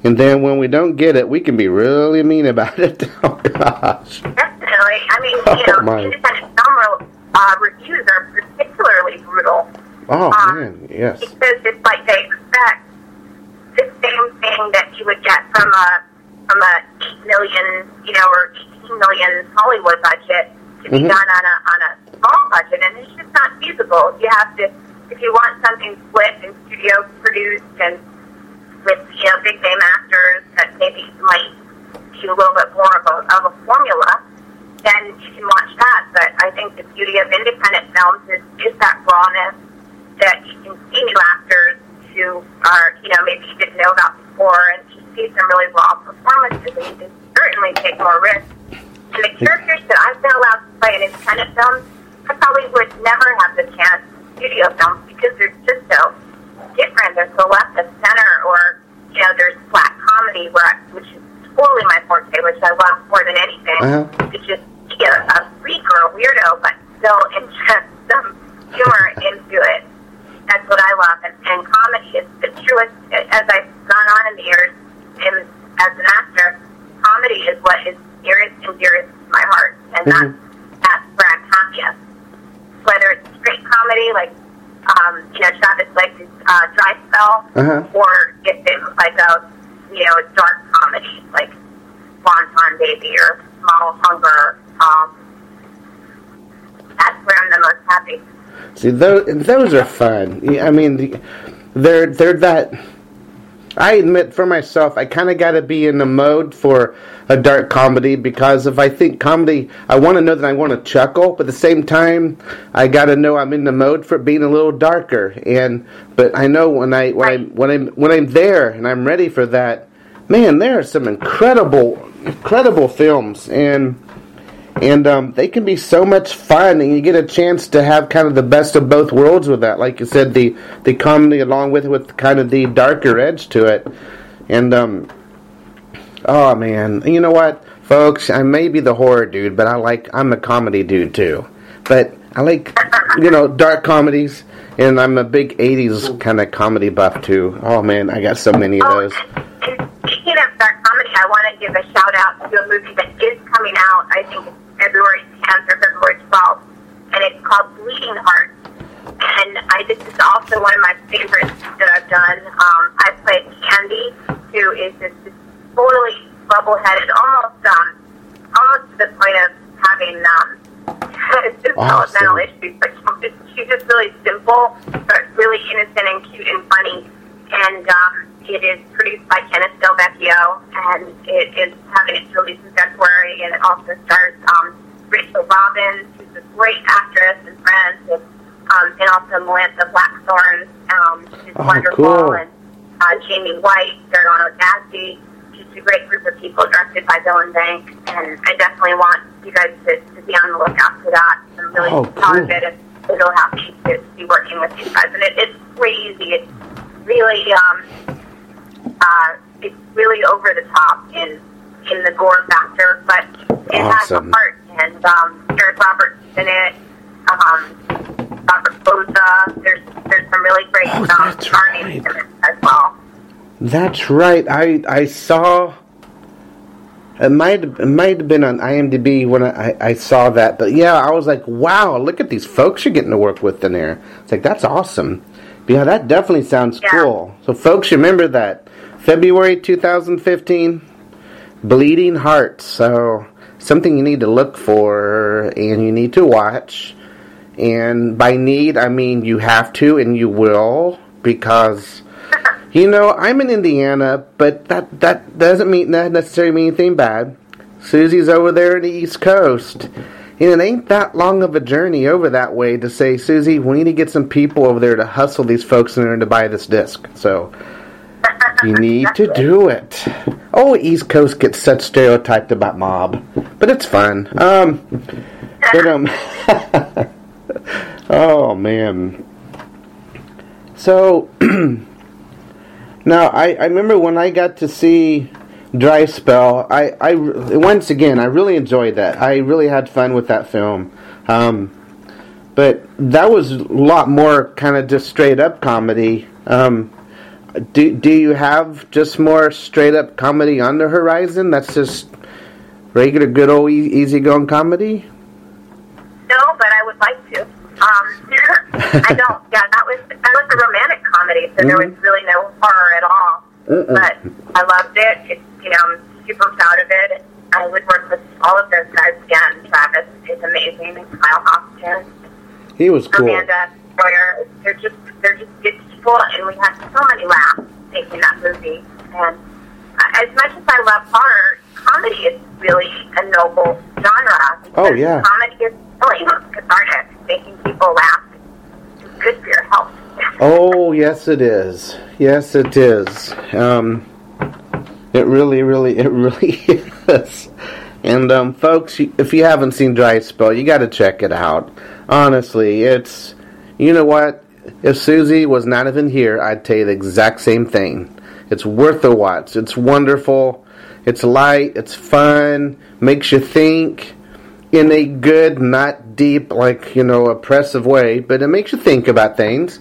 and then when we don't get it, we can be really mean about it. oh gosh. Definitely. I mean, you Oh, know, my. independent film uh, reviews are particularly brutal. Oh Um, man, yes. Because it's like they expect the same thing that you would get from a from a eight million, you know, or eighteen million Hollywood budget to be Mhm. done on a on a small budget, and it's just not feasible. You have to, if you want something split and studio produced and with you know big name actors that maybe might be a little bit more of a, of a formula, then you can watch that. But I think the beauty of independent films is, is that rawness that you can see new actors who are, you know, maybe you didn't know about before and you see some really raw performances and you can certainly take more risks. And the characters that I've been allowed to play in independent films, I probably would never have the chance in studio films because they're just so different. They're so left of center or, you know, there's black comedy where I, which is totally my forte, which I love more than anything. Uh-huh. To just be a, a freak or a weirdo, but still inject some humor into it. That's what I love. And, and comedy is the truest, as I've gone on in the years in, as an actor, comedy is what is nearest and dearest to my heart. And Mhm. that's, that's where I'm happiest. Whether it's straight comedy, like, um, you know, Travis Legg's uh, dry spell, Uh-huh. or if it's like a, you know, dark comedy, like Wonton Baby or Small Hunger. Um, that's where I'm the most happy. See, those those are fun. I mean, they're they're that. I admit for myself, I kind of got to be in the mode for a dark comedy because if I think comedy, I want to know that I want to chuckle, but at the same time, I got to know I'm in the mode for being a little darker. And but I know when I when I when I'm when I'm there and I'm ready for that, man, there are some incredible incredible films and and um, they can be so much fun, and you get a chance to have kind of the best of both worlds with that. Like you said, the the comedy along with with kind of the darker edge to it, and um, oh man, you know what, folks, I may be the horror dude, but I like I'm a comedy dude too, but I like you know dark comedies, and I'm a big '80s kind of comedy buff too. Oh man, I got so many of Oh, those. speaking of dark comedy, I want to give a shout out to a movie that is coming out. I think February 10th or February 12th, and it's called Bleeding Heart. And I this is also one of my favorites that I've done. Um, I played Candy, who is this, this totally bubble-headed, almost um, almost to the point of having um, developmental Awesome. issues, but she's just, she's just really simple, but really innocent and cute and funny. And um, it is produced by Kenneth Del Vecchio, and it is having its release in February, and it also stars um, Rachel Robbins, who's a great actress and friend, and, um, and also Melissa Blackthorne, um, she's Oh, wonderful, cool. and uh, Jamie White, Gargano Gadsby, just a great group of people directed by Dylan Bank, and I definitely want you guys to, to be on the lookout for that. I'm really Oh, cool. of it. and So happy to be working with you guys, and it, it's crazy. It's really, um, uh, it's really over the top in in the gore factor, but it Awesome. has a heart. And um, Eric Roberts in it. Um, Robert Boza. There's there's some really great Oh, um, that's right. as well. That's right. I I saw. It might it might have been on IMDb when I, I, I saw that, but yeah, I was like, wow, look at these folks you're getting to work with in there. It's like that's awesome. But yeah, that definitely sounds Yeah. cool. So, folks, remember that February 2015, Bleeding Heart. So, something you need to look for and you need to watch. And by need, I mean you have to and you will because. You know, I'm in Indiana, but that that doesn't mean that necessarily mean anything bad. Suzi's over there in the East Coast. And it ain't that long of a journey over that way to say, Suzi, we need to get some people over there to hustle these folks in there to buy this disc. So you need to do it. Oh, East Coast gets such stereotyped about mob, but it's fun. Um, but um, oh man. So now I, I remember when I got to see Dry Spell. I, I once again, I really enjoyed that. I really had fun with that film. Um, but that was a lot more kind of just straight up comedy. Um, do do you have just more straight up comedy on the horizon? That's just regular, good old, e- easygoing comedy. No, but I would like to. Um, I don't. Yeah, that was that was a romantic comedy, so there was really no horror at all. Mm-mm. But I loved it. It's you know I'm super proud of it. I would work with all of those guys again. Travis is amazing, Kyle Hopkins, He was cool. Amanda Boyer. They're just they're just good and we had so many laughs making that movie. And as much as I love horror, comedy is really a noble genre. because Oh, yeah. comedy is really cathartic, making people laugh. It's good for your health. Oh, yes, it is. Yes, it is. Um, it really, really, it really is. And um, folks, if you haven't seen Dry Spell, you got to check it out. Honestly, it's you know what? If Suzi was not even here, I'd tell you the exact same thing. It's worth a watch. It's wonderful. It's light. It's fun. Makes you think in a good, not deep, like you know, oppressive way. But it makes you think about things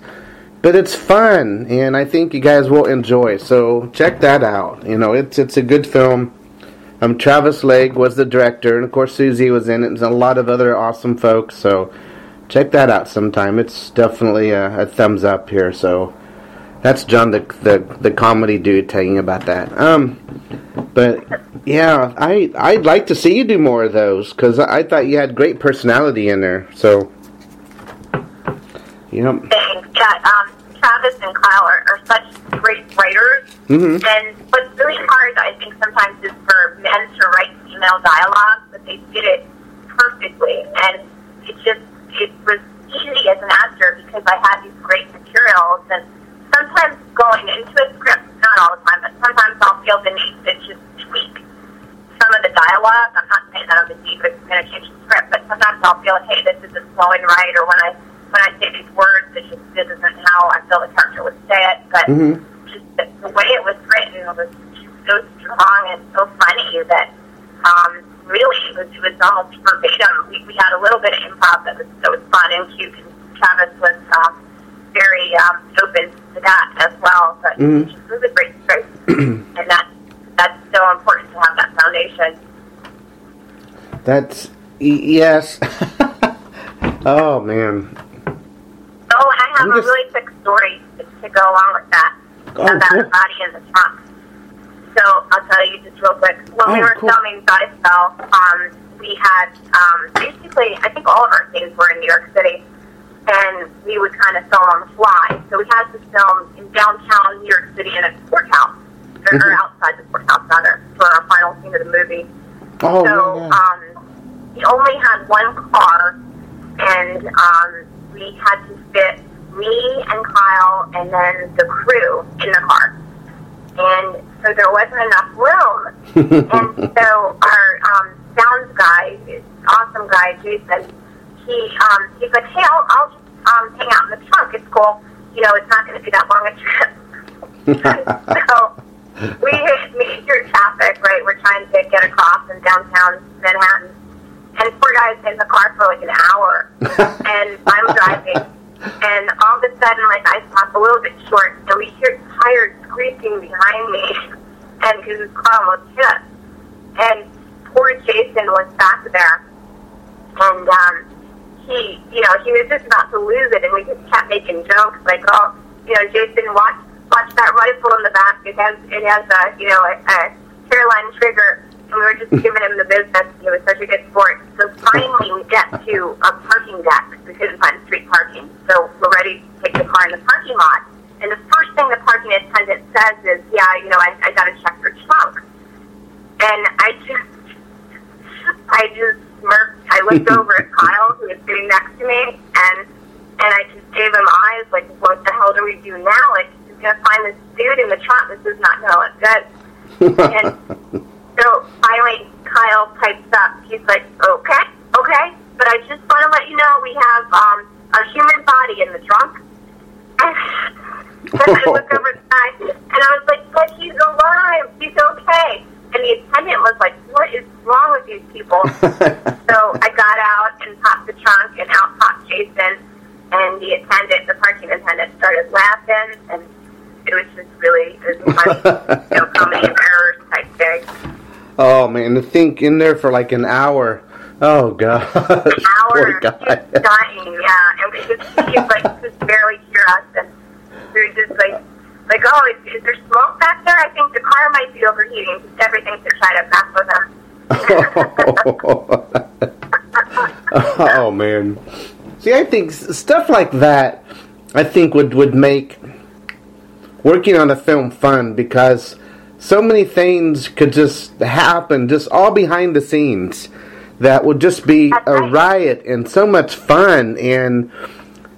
but it's fun and i think you guys will enjoy so check that out you know it's it's a good film um travis Legg was the director and of course suzi was in it and a lot of other awesome folks so check that out sometime it's definitely a, a thumbs up here so that's john the, the the comedy dude telling you about that um but yeah i i'd like to see you do more of those because I, I thought you had great personality in there so yep Thanks. Yeah, um, Travis and Kyle are, are such great writers. mm-hmm. And what's really hard, I think, sometimes is for men to write female dialogue, but they did it perfectly. And it just, it was easy as an actor because I had these great materials. And sometimes going into a script, not all the time, but sometimes I'll feel the need to just tweak some of the dialogue. I'm not saying that I'm a diva who's going to change the script, but sometimes I'll feel hey, this isn't flowing right, or when I when I say these words, this just this isn't how I feel the character would say it. But Mhm. just the, the way it was written was just so strong and so funny that um, really it was, it was almost verbatim. We, we had a little bit of improv that was that was fun and cute, and Travis was um, very um, open to that as well. But Mhm. it was a great script, and that that's so important to have that foundation. That's yes. oh man. Oh, I have I'm a just- really quick story to, to go along with that Oh, about cool. the body in the trunk. So I'll tell you just real quick. When we Oh, were cool. filming Body Spell, um, we had um, basically, I think all of our scenes were in New York City, and we would kind of film on the fly. So we had to film in downtown New York City in a courthouse, or, Mhm. outside the courthouse rather, for our final scene of the movie. Oh so yeah, yeah. um, we only had one car, and um, we had to fit me and Kyle and then the crew in the car. And so there wasn't enough room. and so our um, sounds guy, awesome guy, Jason, he um, he's like, hey, I'll, I'll just um, hang out in the trunk. It's cool. You know, it's not going to be that long a trip. so we hit major traffic, right? We're trying to get across in downtown Manhattan. And poor guy's in the car for like an hour. and I'm driving. And all of a sudden, like, I stop a little bit short, and we hear tires screeching behind me. And his car almost hit. And poor Jason was back there. And um, he, you know, he was just about to lose it, and we just kept making jokes like, "Oh, you know, Jason, watch, watch that rifle in the back. It has, it has a, you know, a, a hairline trigger." And we were just giving him the business. He was such a good sport. So finally, we get to a parking deck. We couldn't find street parking, so we're ready to take the car in the parking lot. And the first thing the parking attendant says is, "Yeah, you know, I, I got to check your trunk." And I just I just smirked. I looked over at Kyle, who was sitting next to me, and and I just gave him eyes like, "What the hell do we do now? Like, he's gonna find this dude in the trunk. This is not gonna look good." And so finally, Kyle pipes up. He's like, "Okay, okay, but I just want to let you know we have um, a human body in the trunk." And I look over at the guy, and I was like, "But he's alive. He's okay." and the attendant was like, "What is wrong with these people?" so I got out and popped the trunk, and out popped Jason, and the attendant, the parking attendant, started laughing, and it was just really it was funny, you know, comedy and errors type thing. oh man, to think in there for like an hour. Oh god. An Hour, Poor he was dying, yeah, and we just he like just barely hear us, and were just like. Like, oh, is, is there smoke back there? I think the car might be overheating. Just everything to try to mess with him. oh man. See, I think stuff like that, I think would would make working on a film fun because so many things could just happen, just all behind the scenes, that would just be a riot and so much fun. And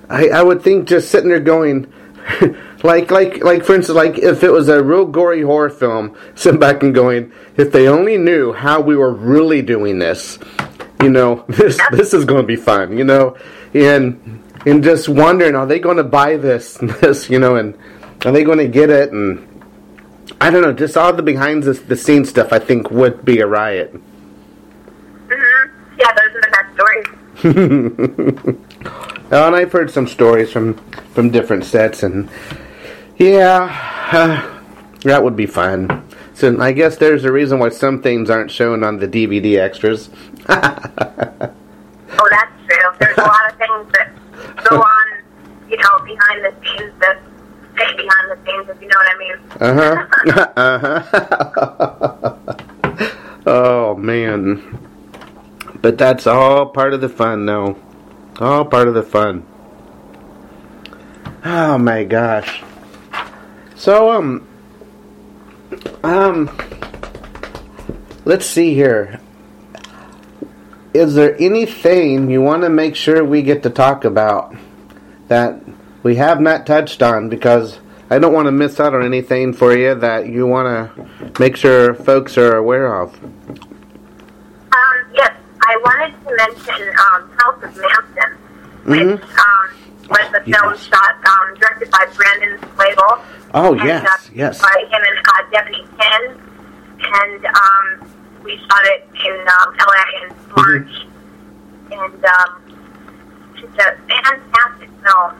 I, I would think just sitting there going. Like, like, like, for instance, like if it was a real gory horror film, sitting back and going, if they only knew how we were really doing this, you know, this this is going to be fun, you know, and and just wondering, are they going to buy this, this, you know, and are they going to get it, and I don't know, just all the behind the, the scenes stuff, I think would be a riot. hmm Yeah, those are the best stories. And I've heard some stories from from different sets, and yeah, uh, that would be fun. So I guess there's a reason why some things aren't shown on the DVD extras. Oh, that's true. There's a lot of things that go on, you know, behind the scenes that stay behind the scenes, if you know what I mean. Uh huh. uh huh. oh man, but that's all part of the fun, though. All part of the fun. Oh my gosh. So um, um, let's see here. Is there anything you want to make sure we get to talk about that we have not touched on because I don't want to miss out on anything for you that you want to make sure folks are aware of. Um, yes, I wanted to mention um, House of Manson, which Mhm. um, was the film Yes. shot, um, directed by Brandon Slagle. Oh and, yes, uh, yes. By him and uh, Devanny Pinn. And um, we shot it in um, LA in March. And um, it's a fantastic film.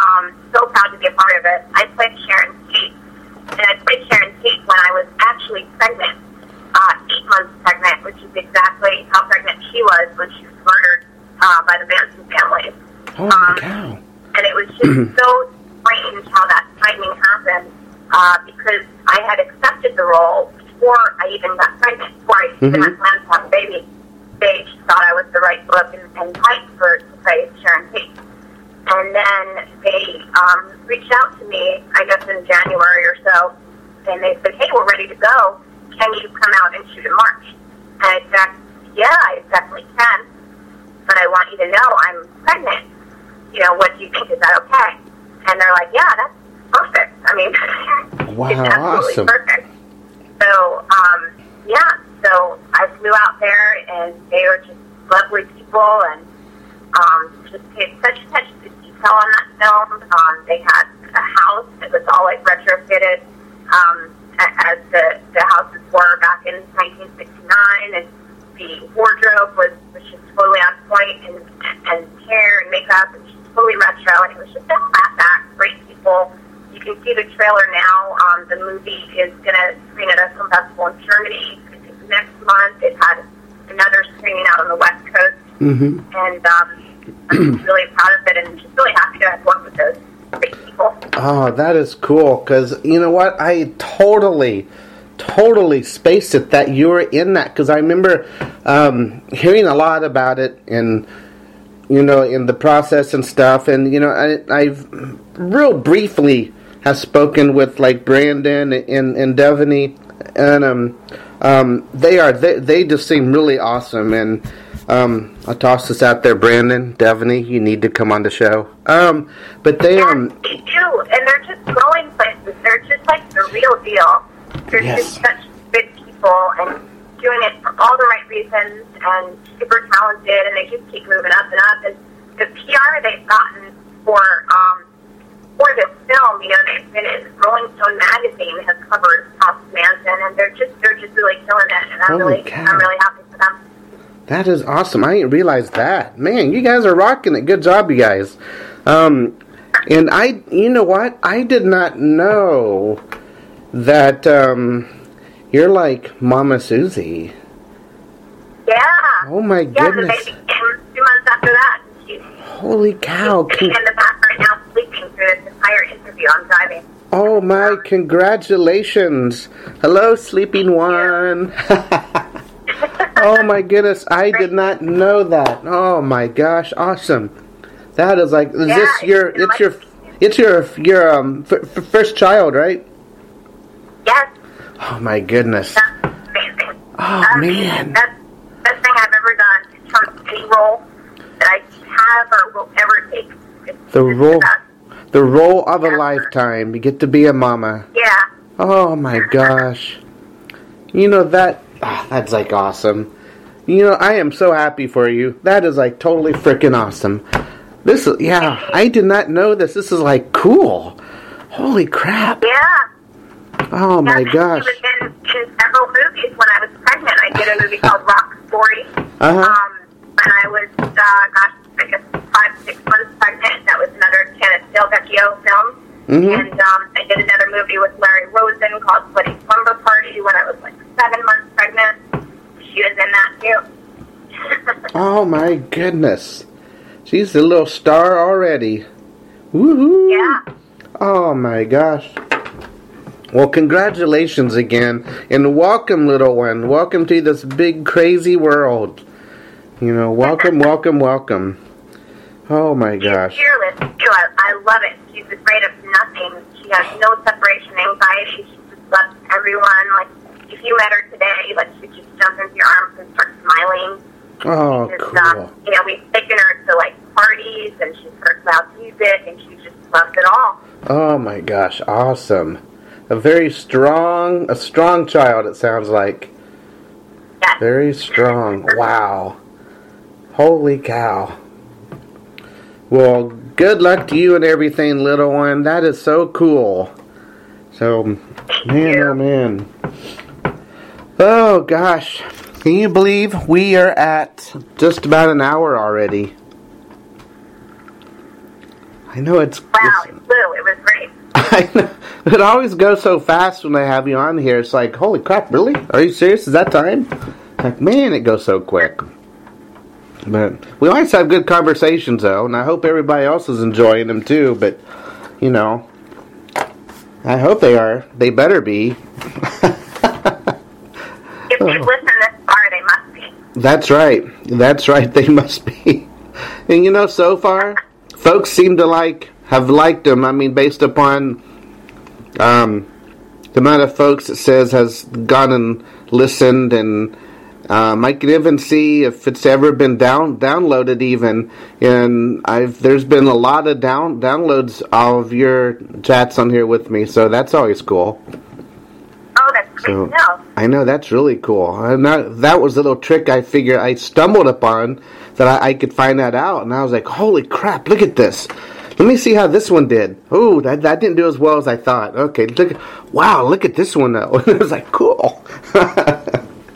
Um, so proud to be a part of it. I played Sharon Tate. And I played Sharon Tate when I was actually pregnant, uh, eight months pregnant, which is exactly how pregnant she was when she was murdered uh, by the Manson family Holy um, cow! and it was just so strange how that timing happened uh, because I had accepted the role before I even got pregnant, before I even Mhm. had plans to have a baby. They just thought I was the right look and, and height for to play Sharon Tate. And then they um, reached out to me, I guess in January or so, and they said, "Hey, we're ready to go. Can you come out and shoot in March?" And I said, "Yeah, I definitely can, but I want you to know I'm pregnant." You know, what do you think? Is that okay? And they're like, yeah, that's perfect. I mean, Wow, it's absolutely awesome. perfect. So, um, yeah, so I flew out there and they were just lovely people and um, just paid such attention to detail on that film. Um, they had a house that was all like retrofitted um, as the, the houses were back in 1969 and the wardrobe was, was just totally on point and, and hair and makeup and totally retro and it was just a class act, great people. You can see the trailer now. Um, the movie is going to screen at a film festival in Germany next month. It had another screening out on the West Coast Mm-hmm. and um, I'm really proud of it and just really happy to have worked with those great people. Oh, that is cool. Because you know what? I totally, totally spaced it that you were in that. Because I remember um, hearing a lot about it and you know in the process and stuff. And you know, I, I've real briefly have spoken with like Brandon and and Devanny, and um, um, they are they they just seem really awesome and. Um, I'll toss this out there, Brandon, Devanny. You need to come on the show. Um, but they um, they do, and they're just going places. They're just like the real deal. They're Yes. just such good people and doing it for all the right reasons and super talented, and they just keep moving up and up. And the PR they've gotten for um, for this film, you know, they've been in Rolling Stone magazine has covered House Manson, and they're just they're just really killing it, and I'm Holy really cow. I'm really happy for them. That is awesome. I didn't realize that. Man, you guys are rocking it. Good job, you guys. Um, and I, you know what? I did not know that um, you're like Mama Suzi. Yeah. Oh my Yeah, the goodness! baby came two months after that. She's Holy cow! sitting in the back right now, sleeping through this entire interview. I'm driving. oh my! Congratulations! Hello, sleeping one. oh my goodness! I did not know that. Oh my gosh! Awesome. That is like is Yeah, this your it's it's your it's your your um f- f- first child, right? Oh my goodness. that's amazing. Oh, Um, man. That's the best thing I've ever done from any role that I have or will ever take. It's The role the role of a lifetime. You get to be a mama. Yeah. Oh my gosh. You know that ah, that's like awesome. You know, I am so happy for you. That is like totally freaking awesome. This is yeah, I did not know this. This is like cool. Holy crap. Yeah. Oh my gosh. She was in, in several movies when I was pregnant. I did a movie called Rock Story. Uh-huh. Um, when I was, uh, gosh, I guess five, six months pregnant. That was another Kenneth Del Vecchio film. Mhm. And um, I did another movie with Larry Rosen called Sweaty Slumber Party when I was like seven months pregnant. She was in that too. Oh my goodness. She's a little star already. Woohoo. yeah. Oh my gosh. Well, congratulations again, and welcome, little one. Welcome to this big, crazy world. You know, welcome, welcome, welcome. Oh my gosh. She's fearless too. I, I love it. She's afraid of nothing. She has no separation anxiety. She just loves everyone. Like if you met her today, like she just jump into your arms and start smiling. Oh, Just, cool. um, you know, we've taken her to like parties and she's heard loud music and she just loves it all. Oh my gosh, awesome. A very strong, a strong child. It sounds like Yes. very strong. Wow. Holy cow. Well, good luck to you and everything, little one. That is so cool. So, man, oh man. Oh gosh. Can you believe we are at just about an hour already? I know it's, Wow, it's it flew. It was great. I know. It always goes so fast when I have you on here. It's like, holy crap, really? Are you serious? Is that time? Like, man, it goes so quick. But we always have good conversations, though, and I hope everybody else is enjoying them too. But, you know, I hope they are. They better be. If they've listened this far, they must be. That's right. That's right. They must be. And you know, so far, folks seem to like have liked them. I mean, based upon um, the amount of folks it says has gone and listened, and um, I can even see if it's ever been down downloaded. Even and I've there's been a lot of down downloads of your chats on here with me, so that's always cool. Oh, that's great So know. I know that's really cool. And that, that was a little trick I figured I stumbled upon that I, I could find that out, and I was like, "Holy crap! Look at this! Let me see how this one did. Oh, that, that didn't do as well as I thought. Okay, look, wow, look at this one though. it was like cool.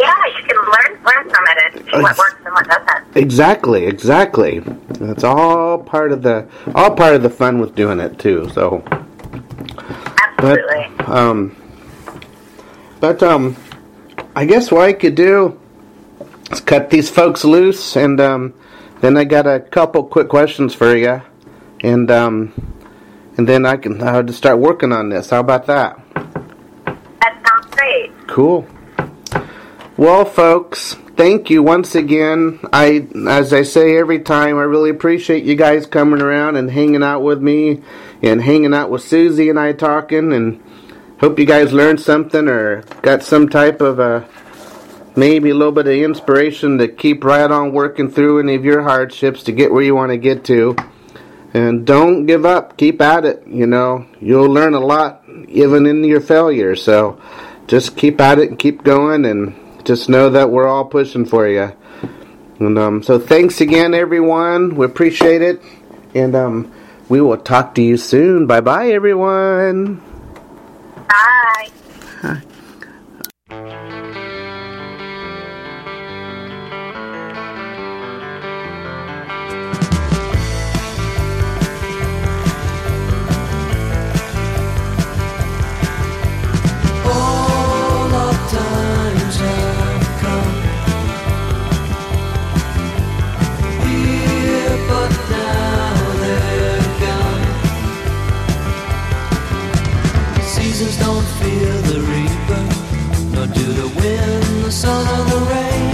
Yeah, you can learn learn from it and see what works and what doesn't. exactly, exactly. That's all part of the all part of the fun with doing it too. So, Absolutely. but um, but um, I guess what I could do is cut these folks loose, and um, then I got a couple quick questions for you, and um, and then I can I'll just start working on this. How about that? that sounds great. Cool. Well, folks, thank you once again. I, as I say every time, I really appreciate you guys coming around and hanging out with me, and hanging out with Susie and I talking. And hope you guys learned something or got some type of a maybe a little bit of inspiration to keep right on working through any of your hardships to get where you want to get to. And don't give up. Keep at it. You know, you'll learn a lot even in your failures. So just keep at it and keep going and just know that we're all pushing for you. And um, so thanks again, everyone. We appreciate it. And um, we will talk to you soon. Bye bye, everyone. son of the rain.